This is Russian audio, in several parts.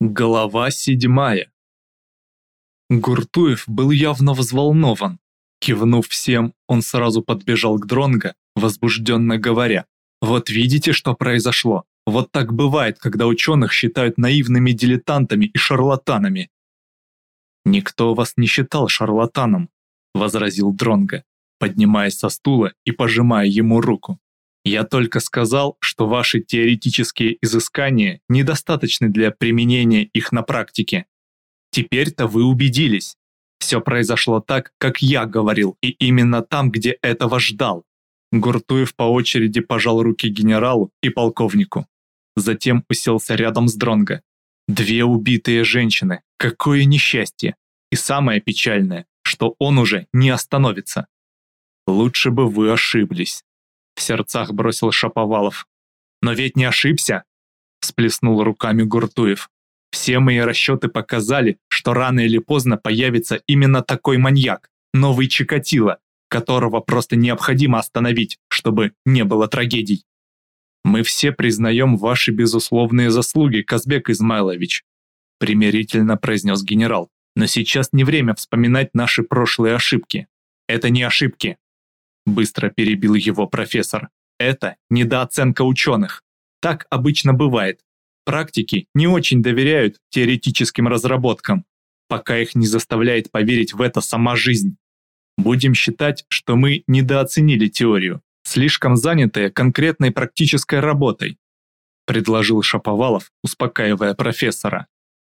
Глава седьмая. Гуртуев был явно взволнован. Кивнув всем, он сразу подбежал к Дронго, возбужденно говоря, «Вот видите, что произошло? Вот так бывает, когда ученых считают наивными дилетантами и шарлатанами». «Никто вас не считал шарлатаном», — возразил Дронго, поднимаясь со стула и пожимая ему руку. Я только сказал, что ваши теоретические изыскания недостаточны для применения их на практике. Теперь-то вы убедились. Все произошло так, как я говорил, и именно там, где этого ждал. Гуртуев по очереди пожал руки генералу и полковнику. Затем уселся рядом с Дронго. Две убитые женщины. Какое несчастье. И самое печальное, что он уже не остановится. Лучше бы вы ошиблись в сердцах бросил Шаповалов. «Но ведь не ошибся!» – всплеснул руками Гуртуев. «Все мои расчеты показали, что рано или поздно появится именно такой маньяк, новый Чикатило, которого просто необходимо остановить, чтобы не было трагедий. Мы все признаем ваши безусловные заслуги, Казбек Измайлович», примирительно произнес генерал. «Но сейчас не время вспоминать наши прошлые ошибки. Это не ошибки, Быстро перебил его профессор. Это недооценка ученых. Так обычно бывает. Практики не очень доверяют теоретическим разработкам, пока их не заставляет поверить в это сама жизнь. Будем считать, что мы недооценили теорию, слишком занятые конкретной практической работой, предложил Шаповалов, успокаивая профессора.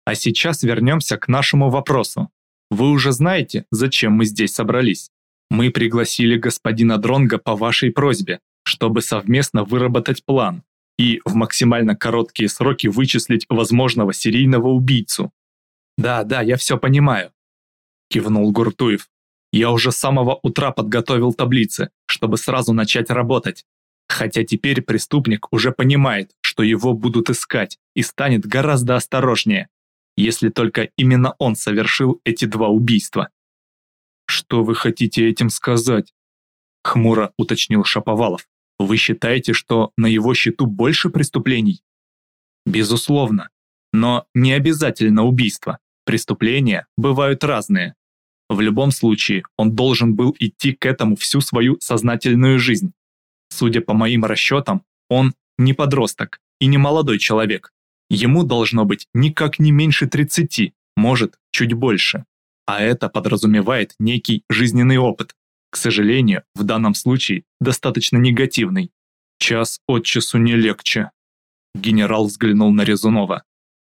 А сейчас вернемся к нашему вопросу. Вы уже знаете, зачем мы здесь собрались? Мы пригласили господина Дронга по вашей просьбе, чтобы совместно выработать план и в максимально короткие сроки вычислить возможного серийного убийцу. Да, да, я все понимаю, кивнул Гуртуев. Я уже с самого утра подготовил таблицы, чтобы сразу начать работать. Хотя теперь преступник уже понимает, что его будут искать и станет гораздо осторожнее, если только именно он совершил эти два убийства. «Что вы хотите этим сказать?» Хмуро уточнил Шаповалов. «Вы считаете, что на его счету больше преступлений?» «Безусловно. Но не обязательно убийство. Преступления бывают разные. В любом случае, он должен был идти к этому всю свою сознательную жизнь. Судя по моим расчетам, он не подросток и не молодой человек. Ему должно быть никак не меньше 30, может, чуть больше а это подразумевает некий жизненный опыт. К сожалению, в данном случае достаточно негативный. Час от часу не легче. Генерал взглянул на Резунова.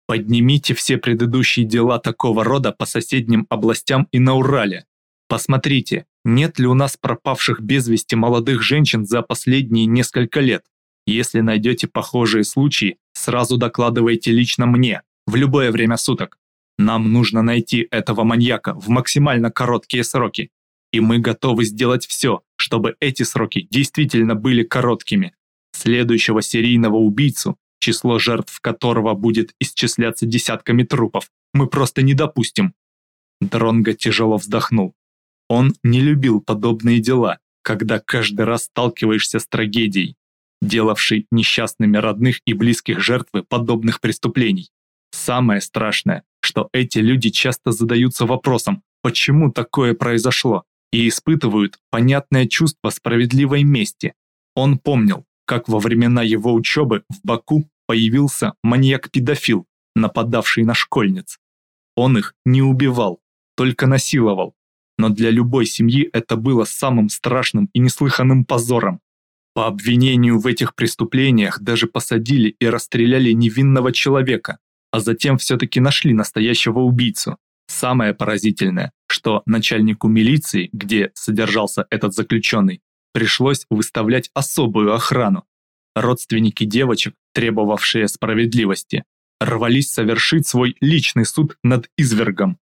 Поднимите все предыдущие дела такого рода по соседним областям и на Урале. Посмотрите, нет ли у нас пропавших без вести молодых женщин за последние несколько лет. Если найдете похожие случаи, сразу докладывайте лично мне, в любое время суток. Нам нужно найти этого маньяка в максимально короткие сроки. И мы готовы сделать все, чтобы эти сроки действительно были короткими. Следующего серийного убийцу, число жертв которого будет исчисляться десятками трупов, мы просто не допустим. Дронго тяжело вздохнул. Он не любил подобные дела, когда каждый раз сталкиваешься с трагедией, делавшей несчастными родных и близких жертвы подобных преступлений. Самое страшное, что эти люди часто задаются вопросом, почему такое произошло, и испытывают понятное чувство справедливой мести. Он помнил, как во времена его учебы в Баку появился маньяк-педофил, нападавший на школьниц. Он их не убивал, только насиловал. Но для любой семьи это было самым страшным и неслыханным позором. По обвинению в этих преступлениях даже посадили и расстреляли невинного человека, а затем все-таки нашли настоящего убийцу. Самое поразительное, что начальнику милиции, где содержался этот заключенный, пришлось выставлять особую охрану. Родственники девочек, требовавшие справедливости, рвались совершить свой личный суд над извергом.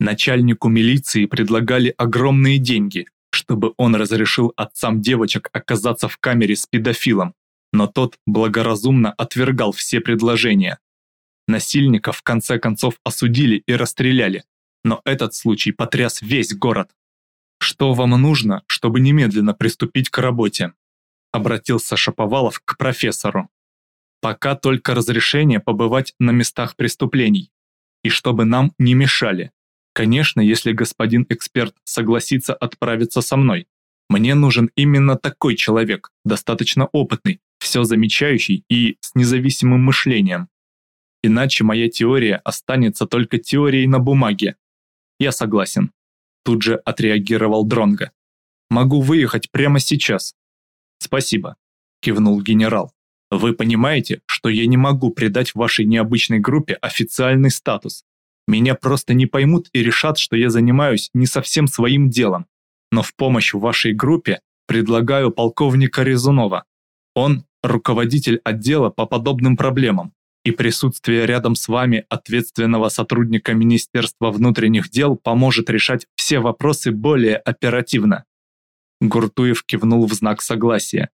Начальнику милиции предлагали огромные деньги, чтобы он разрешил отцам девочек оказаться в камере с педофилом, но тот благоразумно отвергал все предложения, Насильников в конце концов осудили и расстреляли, но этот случай потряс весь город. «Что вам нужно, чтобы немедленно приступить к работе?» Обратился Шаповалов к профессору. Пока только разрешение побывать на местах преступлений. И чтобы нам не мешали. Конечно, если господин эксперт согласится отправиться со мной. Мне нужен именно такой человек, достаточно опытный, все замечающий и с независимым мышлением. Иначе моя теория останется только теорией на бумаге. Я согласен. Тут же отреагировал Дронга. Могу выехать прямо сейчас. Спасибо, кивнул генерал. Вы понимаете, что я не могу придать вашей необычной группе официальный статус. Меня просто не поймут и решат, что я занимаюсь не совсем своим делом. Но в помощь вашей группе предлагаю полковника Резунова. Он руководитель отдела по подобным проблемам, и присутствие рядом с вами ответственного сотрудника Министерства внутренних дел поможет решать все вопросы более оперативно. Гуртуев кивнул в знак согласия.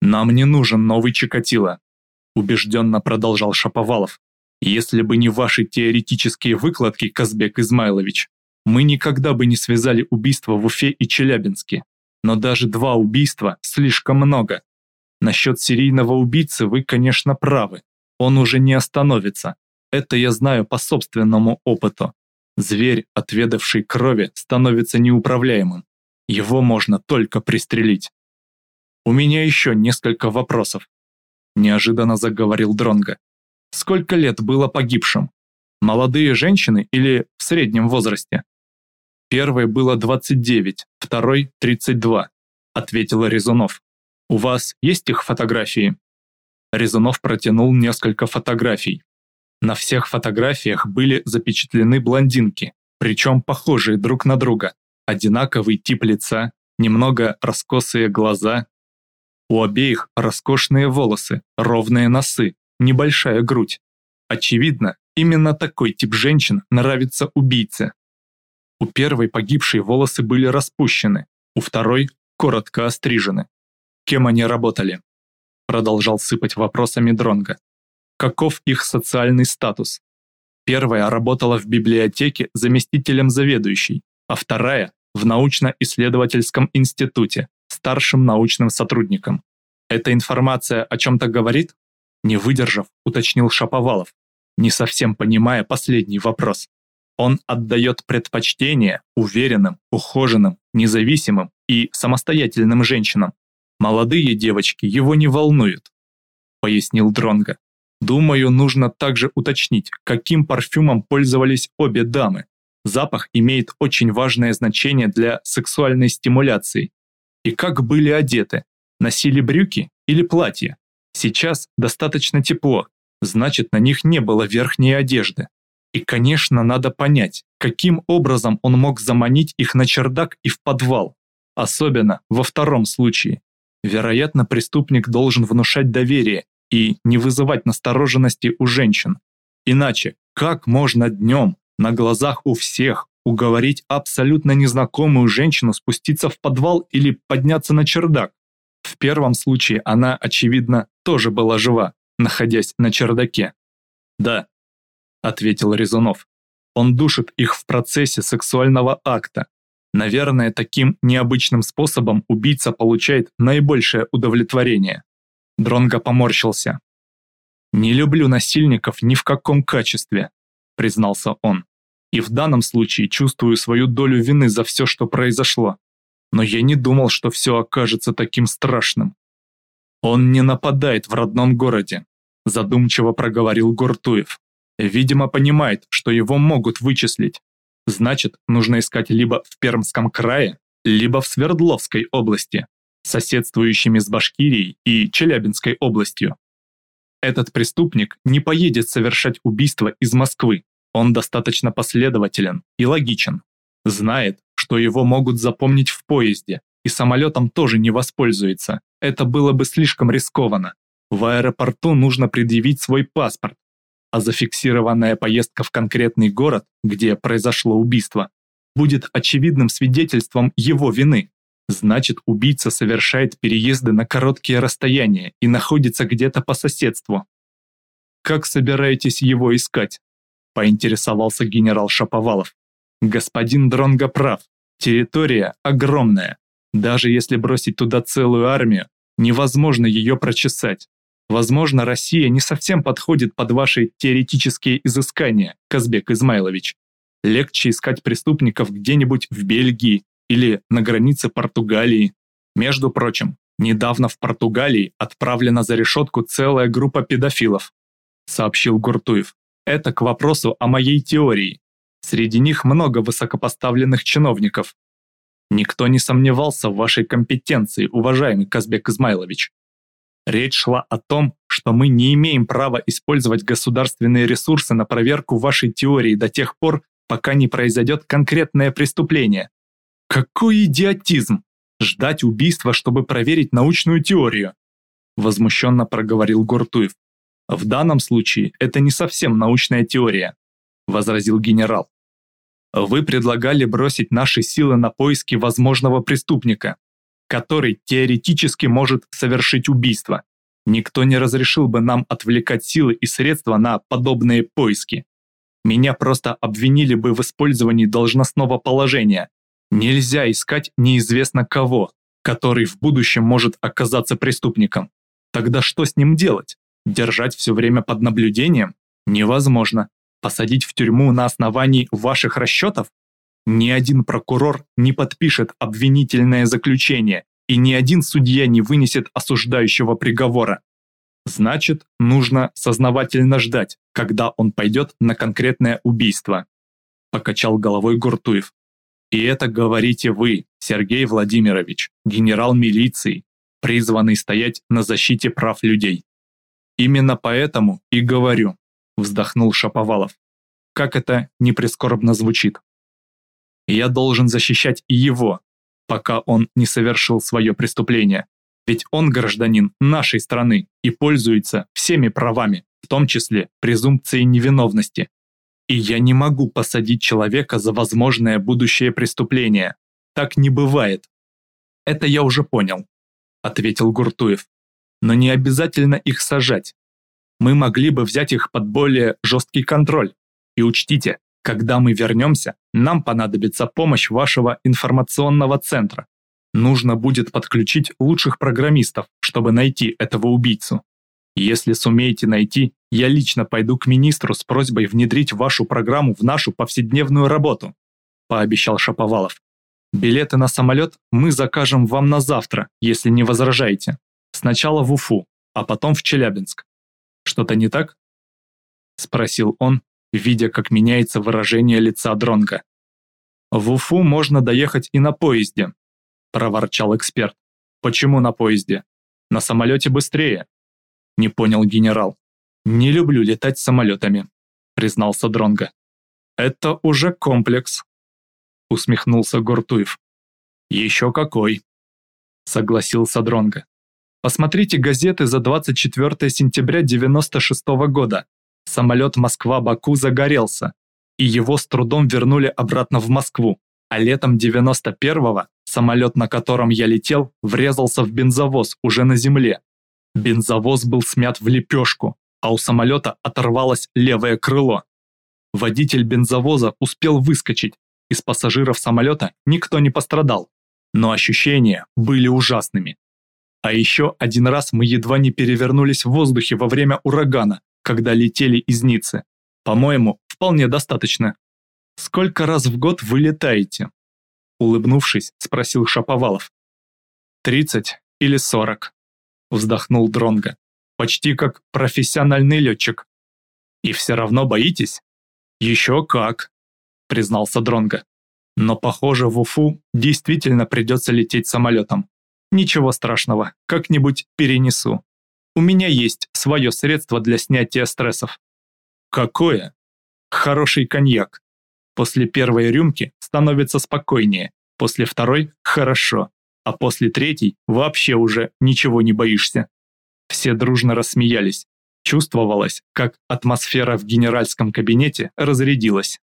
«Нам не нужен новый Чикатило», – убежденно продолжал Шаповалов. «Если бы не ваши теоретические выкладки, Казбек Измайлович, мы никогда бы не связали убийства в Уфе и Челябинске. Но даже два убийства слишком много. Насчет серийного убийцы вы, конечно, правы. Он уже не остановится. Это я знаю по собственному опыту. Зверь, отведавший крови, становится неуправляемым. Его можно только пристрелить. У меня еще несколько вопросов. Неожиданно заговорил Дронга. Сколько лет было погибшим? Молодые женщины или в среднем возрасте? Первой было 29, второй 32, ответил Резунов. У вас есть их фотографии? Резунов протянул несколько фотографий. На всех фотографиях были запечатлены блондинки, причем похожие друг на друга. Одинаковый тип лица, немного раскосые глаза. У обеих роскошные волосы, ровные носы, небольшая грудь. Очевидно, именно такой тип женщин нравится убийце. У первой погибшей волосы были распущены, у второй коротко острижены. Кем они работали? Продолжал сыпать вопросами Дронга. Каков их социальный статус? Первая работала в библиотеке заместителем заведующей, а вторая в научно-исследовательском институте, старшим научным сотрудником. Эта информация о чем-то говорит? Не выдержав, уточнил Шаповалов, не совсем понимая последний вопрос. Он отдает предпочтение уверенным, ухоженным, независимым и самостоятельным женщинам, Молодые девочки его не волнуют, пояснил Дронга. Думаю, нужно также уточнить, каким парфюмом пользовались обе дамы. Запах имеет очень важное значение для сексуальной стимуляции. И как были одеты? Носили брюки или платья? Сейчас достаточно тепло, значит на них не было верхней одежды. И, конечно, надо понять, каким образом он мог заманить их на чердак и в подвал, особенно во втором случае. Вероятно, преступник должен внушать доверие и не вызывать настороженности у женщин. Иначе, как можно днем, на глазах у всех, уговорить абсолютно незнакомую женщину спуститься в подвал или подняться на чердак? В первом случае она, очевидно, тоже была жива, находясь на чердаке. «Да», — ответил Резунов. «Он душит их в процессе сексуального акта, Наверное, таким необычным способом убийца получает наибольшее удовлетворение. Дронго поморщился. «Не люблю насильников ни в каком качестве», — признался он. «И в данном случае чувствую свою долю вины за все, что произошло. Но я не думал, что все окажется таким страшным». «Он не нападает в родном городе», — задумчиво проговорил Гуртуев. «Видимо, понимает, что его могут вычислить. Значит, нужно искать либо в Пермском крае, либо в Свердловской области, соседствующими с Башкирией и Челябинской областью. Этот преступник не поедет совершать убийство из Москвы. Он достаточно последователен и логичен. Знает, что его могут запомнить в поезде, и самолетом тоже не воспользуется. Это было бы слишком рискованно. В аэропорту нужно предъявить свой паспорт, а зафиксированная поездка в конкретный город, где произошло убийство, будет очевидным свидетельством его вины. Значит, убийца совершает переезды на короткие расстояния и находится где-то по соседству. «Как собираетесь его искать?» – поинтересовался генерал Шаповалов. «Господин Дронго прав. Территория огромная. Даже если бросить туда целую армию, невозможно ее прочесать. Возможно, Россия не совсем подходит под ваши теоретические изыскания, Казбек Измайлович. Легче искать преступников где-нибудь в Бельгии или на границе Португалии. Между прочим, недавно в Португалии отправлена за решетку целая группа педофилов, сообщил Гуртуев. Это к вопросу о моей теории. Среди них много высокопоставленных чиновников. Никто не сомневался в вашей компетенции, уважаемый Казбек Измайлович. Речь шла о том, что мы не имеем права использовать государственные ресурсы на проверку вашей теории до тех пор, пока не произойдет конкретное преступление. Какой идиотизм! Ждать убийства, чтобы проверить научную теорию! Возмущенно проговорил Гуртуев. В данном случае это не совсем научная теория, возразил генерал. Вы предлагали бросить наши силы на поиски возможного преступника, который теоретически может совершить убийство. Никто не разрешил бы нам отвлекать силы и средства на подобные поиски. Меня просто обвинили бы в использовании должностного положения. Нельзя искать неизвестно кого, который в будущем может оказаться преступником. Тогда что с ним делать? Держать все время под наблюдением? Невозможно. Посадить в тюрьму на основании ваших расчетов? Ни один прокурор не подпишет обвинительное заключение, и ни один судья не вынесет осуждающего приговора. Значит, нужно сознавательно ждать, когда он пойдет на конкретное убийство. Покачал головой Гуртуев. И это говорите вы, Сергей Владимирович, генерал милиции, призванный стоять на защите прав людей. Именно поэтому и говорю, вздохнул Шаповалов. Как это неприскорбно звучит. Я должен защищать и его, пока он не совершил свое преступление. Ведь он гражданин нашей страны и пользуется всеми правами, в том числе презумпцией невиновности. И я не могу посадить человека за возможное будущее преступление. Так не бывает. Это я уже понял, ответил Гуртуев. Но не обязательно их сажать. Мы могли бы взять их под более жесткий контроль. И учтите, когда мы вернемся, нам понадобится помощь вашего информационного центра. Нужно будет подключить лучших программистов, чтобы найти этого убийцу. Если сумеете найти, я лично пойду к министру с просьбой внедрить вашу программу в нашу повседневную работу», – пообещал Шаповалов. «Билеты на самолет мы закажем вам на завтра, если не возражаете. Сначала в Уфу, а потом в Челябинск. Что-то не так?» – спросил он, видя, как меняется выражение лица Дронга. «В Уфу можно доехать и на поезде», – проворчал эксперт. «Почему на поезде? На самолете быстрее». Не понял генерал. «Не люблю летать самолетами», – признался Дронга. «Это уже комплекс», – усмехнулся Гортуев. «Еще какой», – согласился Дронга. «Посмотрите газеты за 24 сентября 96 -го года самолет Москва-Баку загорелся, и его с трудом вернули обратно в Москву. А летом 91-го самолет, на котором я летел, врезался в бензовоз уже на земле. Бензовоз был смят в лепешку, а у самолета оторвалось левое крыло. Водитель бензовоза успел выскочить, из пассажиров самолета никто не пострадал, но ощущения были ужасными. А еще один раз мы едва не перевернулись в воздухе во время урагана, когда летели из Ниццы. По-моему, вполне достаточно. Сколько раз в год вы летаете? Улыбнувшись, спросил Шаповалов. Тридцать или сорок? Вздохнул Дронга. Почти как профессиональный летчик. И все равно боитесь? Еще как, признался Дронга. Но похоже, в Уфу действительно придется лететь самолетом. Ничего страшного, как-нибудь перенесу. У меня есть свое средство для снятия стрессов. Какое? Хороший коньяк. После первой рюмки становится спокойнее, после второй – хорошо, а после третьей вообще уже ничего не боишься. Все дружно рассмеялись. Чувствовалось, как атмосфера в генеральском кабинете разрядилась.